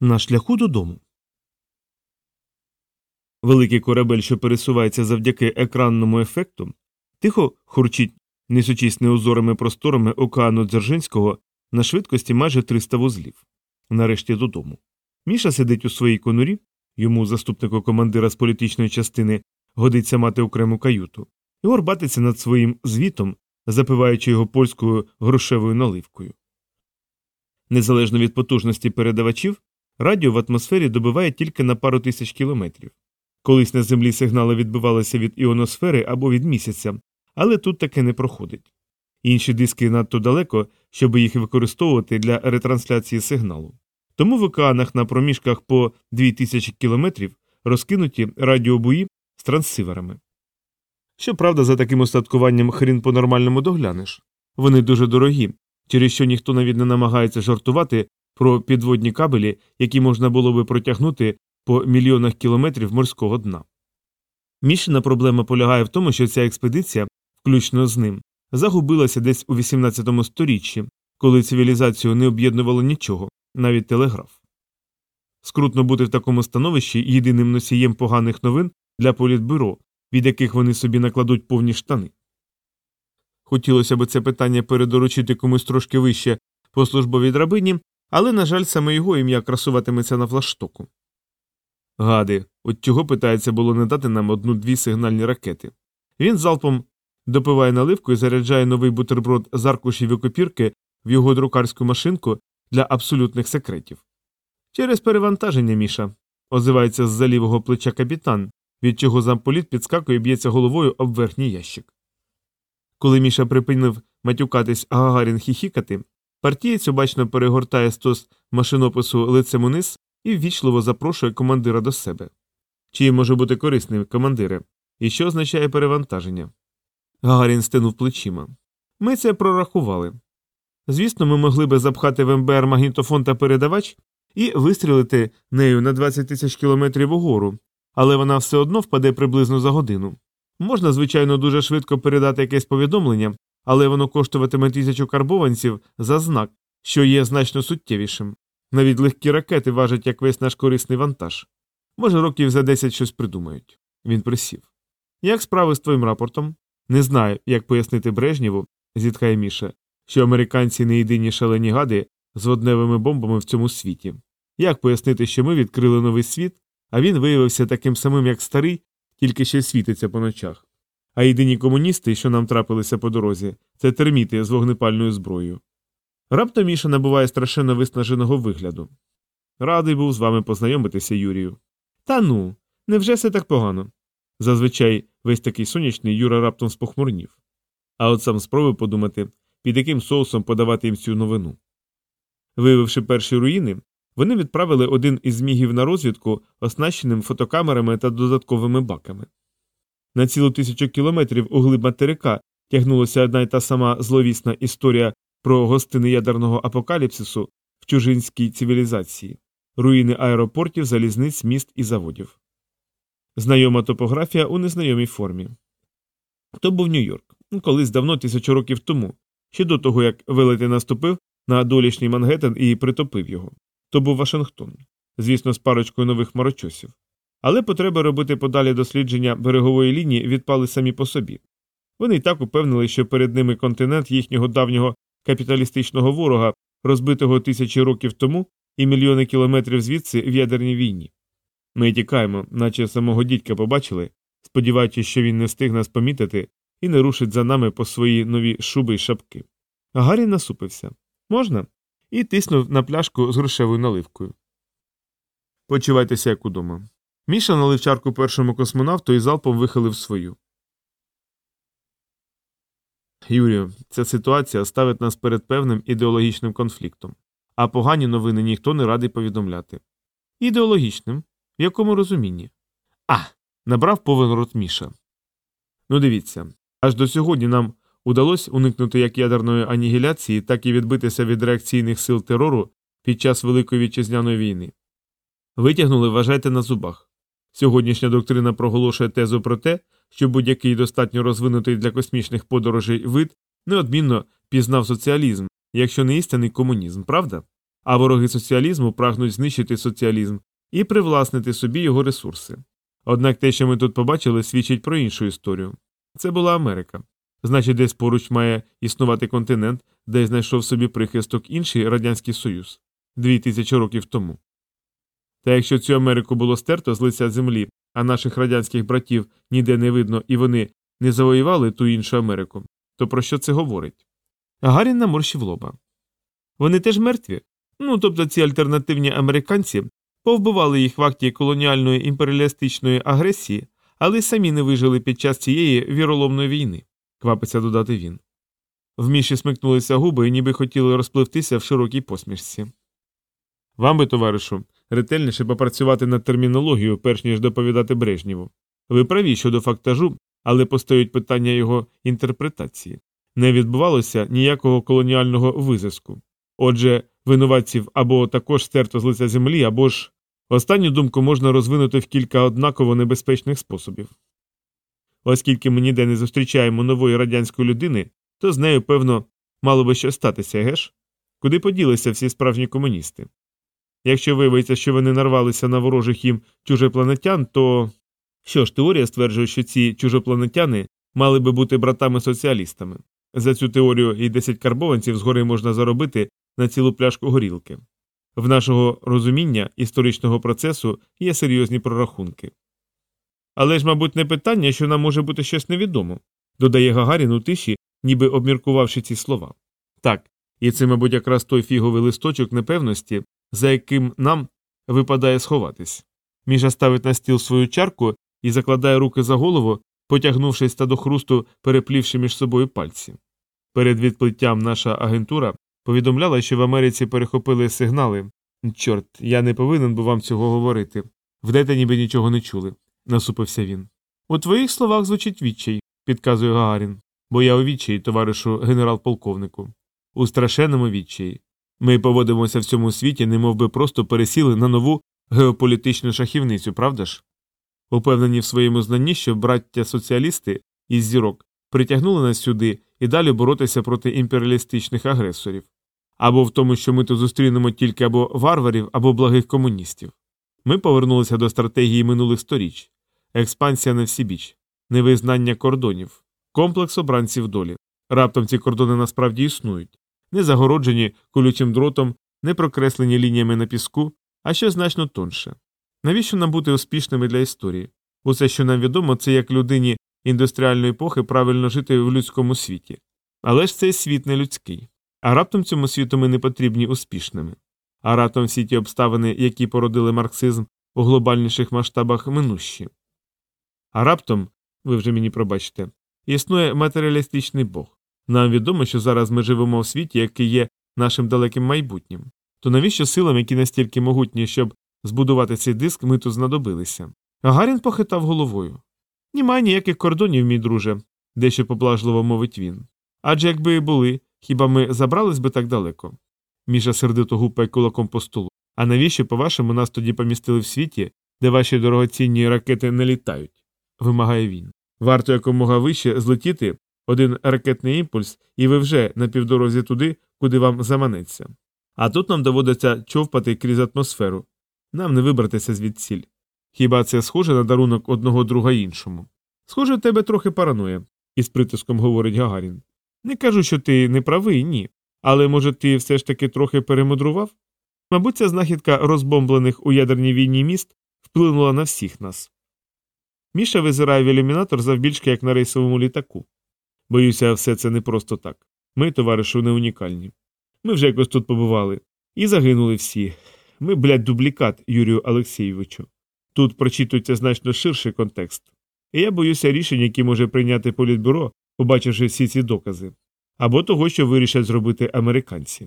на шляху додому. Великий корабель, що пересувається завдяки екранному ефекту, тихо хурчить несучись неозорими просторами океану Дзержинського на швидкості майже 300 вузлів. Нарешті додому. Міша сидить у своїй конурі, йому, заступнику командира з політичної частини, годиться мати окрему каюту, і орбатиться над своїм звітом, запиваючи його польською грошевою наливкою. Незалежно від потужності передавачів, радіо в атмосфері добиває тільки на пару тисяч кілометрів. Колись на землі сигнали відбивалися від іоносфери або від місяця, але тут таке не проходить. Інші диски надто далеко, щоб їх використовувати для ретрансляції сигналу. Тому в океанах на проміжках по 2000 кілометрів розкинуті радіобуї з транссиверами. Щоправда, за таким остаткуванням хрін по нормальному доглянеш. Вони дуже дорогі, через що ніхто навіть не намагається жартувати про підводні кабелі, які можна було би протягнути по мільйонах кілометрів морського дна. Мішина проблема полягає в тому, що ця експедиція, включно з ним, загубилася десь у 18 сторіччі, коли цивілізацію не об'єднувало нічого, навіть телеграф. Скрутно бути в такому становищі єдиним носієм поганих новин для політбюро, від яких вони собі накладуть повні штани. Хотілося б це питання передоручити комусь трошки вище по службовій драбині, але, на жаль, саме його ім'я красуватиметься на флаштоку. Гади, от чого питається було не дати нам одну-дві сигнальні ракети. Він залпом допиває наливку і заряджає новий бутерброд з аркушів і копірки в його друкарську машинку для абсолютних секретів. Через перевантаження Міша озивається з за лівого плеча капітан, від чого замполіт підскакує і б'ється головою об верхній ящик. Коли Міша припинив матюкатись, а Гагарін хіхікати, партієць обачно перегортає стос машинопису лицем униз і ввічливо запрошує командира до себе. Чи може бути корисним командире? І що означає перевантаження? Гагарін стинув плечима. Ми це прорахували. Звісно, ми могли би запхати в МБР магнітофон та передавач і вистрілити нею на 20 тисяч кілометрів угору, але вона все одно впаде приблизно за годину. Можна, звичайно, дуже швидко передати якесь повідомлення, але воно коштуватиме тисячу карбованців за знак, що є значно суттєвішим. Навіть легкі ракети важать як весь наш корисний вантаж. Може, років за 10 щось придумають. Він присів. Як справи з твоїм рапортом? Не знаю, як пояснити Брежнєву, зітхає Міша, що американці не єдині шалені гади з водневими бомбами в цьому світі. Як пояснити, що ми відкрили новий світ, а він виявився таким самим, як старий, тільки ще світиться по ночах. А єдині комуністи, що нам трапилися по дорозі, це терміти з вогнепальною зброєю. Раптом Міша набуває страшенно виснаженого вигляду. Радий був з вами познайомитися, Юрію. Та ну, невже все так погано? Зазвичай весь такий сонячний Юра раптом спохмурнів. А от сам спробуй подумати, під яким соусом подавати їм цю новину. Виявивши перші руїни, вони відправили один із змігів на розвідку, оснащеним фотокамерами та додатковими баками. На цілу тисячу кілометрів у глиб материка тягнулася одна й та сама зловісна історія про гостини ядерного апокаліпсису в чужинській цивілізації, руїни аеропортів, залізниць, міст і заводів. Знайома топографія у незнайомій формі. То був Нью-Йорк, колись давно тисячу років тому, ще до того як велетень наступив на долішній Мангеттен і притопив його. То був Вашингтон, звісно, з парочкою нових марочосів. Але потреби робити подалі дослідження берегової лінії відпали самі по собі. Вони й так упевнили, що перед ними континент їхнього давнього капіталістичного ворога, розбитого тисячі років тому і мільйони кілометрів звідси в ядерній війні. Ми тікаємо, наче самого дідька побачили, сподіваючись, що він не встиг нас помітити і не рушить за нами по свої нові шуби й шапки. Гаррі насупився можна? І тиснув на пляшку з грошевою наливкою. Почувайтеся як удома. Міша налив чарку першому космонавту і залпом вихилив свою. Юрію, ця ситуація ставить нас перед певним ідеологічним конфліктом, а погані новини ніхто не радий повідомляти. Ідеологічним? В якому розумінні? А. набрав повен рот Міша. Ну дивіться, аж до сьогодні нам удалося уникнути як ядерної анігіляції, так і відбитися від реакційних сил терору під час Великої вітчизняної війни. Витягнули, вважайте на зубах. Сьогоднішня доктрина проголошує тезу про те, що будь-який достатньо розвинутий для космічних подорожей вид неодмінно пізнав соціалізм, якщо не істинний комунізм, правда? а вороги соціалізму прагнуть знищити соціалізм і привласнити собі його ресурси. Однак те, що ми тут побачили, свідчить про іншу історію. Це була Америка. Значить, десь поруч має існувати континент, де знайшов собі прихисток інший Радянський Союз дві тисячі років тому. Та якщо цю Америку було стерто з лиця землі, а наших радянських братів ніде не видно і вони не завоювали ту іншу Америку, то про що це говорить? Гарін наморщив лоба. Вони теж мертві. Ну тобто ці альтернативні американці повбивали їх в акті колоніальної імперіалістичної агресії, але самі не вижили під час цієї віроломної війни, квапиться додати він. В міші смикнулися губи і ніби хотіли розпливтися в широкій посмішці. Вам би, товаришу, ретельніше попрацювати над термінологією, перш ніж доповідати Брежнєву. Ви праві щодо фактажу, але постають питання його інтерпретації. Не відбувалося ніякого колоніального визиску. Отже, винуватців або також стерто з лиця землі, або ж останню думку можна розвинути в кілька однаково небезпечних способів. Оскільки ми ніде не зустрічаємо нової радянської людини, то з нею, певно, мало би що статися, геш? Куди поділися всі справжні комуністи? Якщо виявиться, що вони нарвалися на ворожих їм чужопланетян, то. Що ж, теорія стверджує, що ці чужопланетяни мали би бути братами-соціалістами. За цю теорію і 10 карбованців згори можна заробити на цілу пляшку горілки. В нашого розуміння історичного процесу є серйозні прорахунки. Але ж, мабуть, не питання, що нам може бути щось невідомо, додає Гагарін у тиші, ніби обміркувавши ці слова. Так, і це, мабуть, якраз той фіговий листочок непевності, за яким нам випадає сховатись. Міша ставить на стіл свою чарку і закладає руки за голову, потягнувшись та до хрусту, переплівши між собою пальці. Перед відплиттям наша агентура повідомляла, що в Америці перехопили сигнали. Чорт, я не повинен був вам цього говорити. Вдете ніби нічого не чули, насупився він. У твоїх словах звучить відчай, підказує Гагарін, бо я у відчаї, товаришу генерал-полковнику. У страшенному відчаї. Ми поводимося в цьому світі, немов би просто пересіли на нову геополітичну шахівницю, правда ж? Упевнені в своєму знанні, що браття соціалісти із зірок притягнули нас сюди і далі боротися проти імперіалістичних агресорів, або в тому, що ми тут зустрінемо тільки або варварів, або благих комуністів. Ми повернулися до стратегії минулих сторіч експансія на всі біч, невизнання кордонів, комплекс обранців долі. Раптом ці кордони насправді існують, не загороджені колючим дротом, не прокреслені лініями на піску, а що значно тонше. Навіщо нам бути успішними для історії? Усе, що нам відомо, це як людині індустріальної епохи правильно жити в людському світі. Але ж цей світ не людський. А раптом цьому світу ми не потрібні успішними. А раптом всі ті обставини, які породили марксизм у глобальніших масштабах минущі. А раптом, ви вже мені пробачите, існує матеріалістичний Бог. Нам відомо, що зараз ми живемо в світі, який є нашим далеким майбутнім. То навіщо силам, які настільки могутні, щоб збудувати цей диск, ми тут знадобилися? Гагарін похитав головою. Німає ніяких кордонів, мій друже, дещо поблажливо мовить він. Адже якби і були, хіба ми забрались би так далеко? Міша сердито гупає кулаком по столу. А навіщо, по-вашому, нас тоді помістили в світі, де ваші дорогоцінні ракети не літають? вимагає він. Варто якомога вище злетіти один ракетний імпульс, і ви вже на півдорозі туди, куди вам заманеться. А тут нам доводиться човпати крізь атмосферу. Нам не вибратися звідсіль. Хіба це схоже на дарунок одного друга іншому? Схоже, тебе трохи паранує, із притиском говорить Гагарін. Не кажу, що ти не правий, ні. Але, може, ти все ж таки трохи перемудрував? Мабуть, ця знахідка розбомблених у ядерній війні міст вплинула на всіх нас. Міша визирає в ілюмінатор завбільшки, як на рейсовому літаку. Боюся, все це не просто так. Ми, товаришу, не унікальні. Ми вже якось тут побували. І загинули всі. Ми, блядь, дублікат, Юрію Олексійовичу. Тут прочитується значно ширший контекст. І я боюся рішень, які може прийняти політбюро, побачивши всі ці докази, або того, що вирішать зробити американці.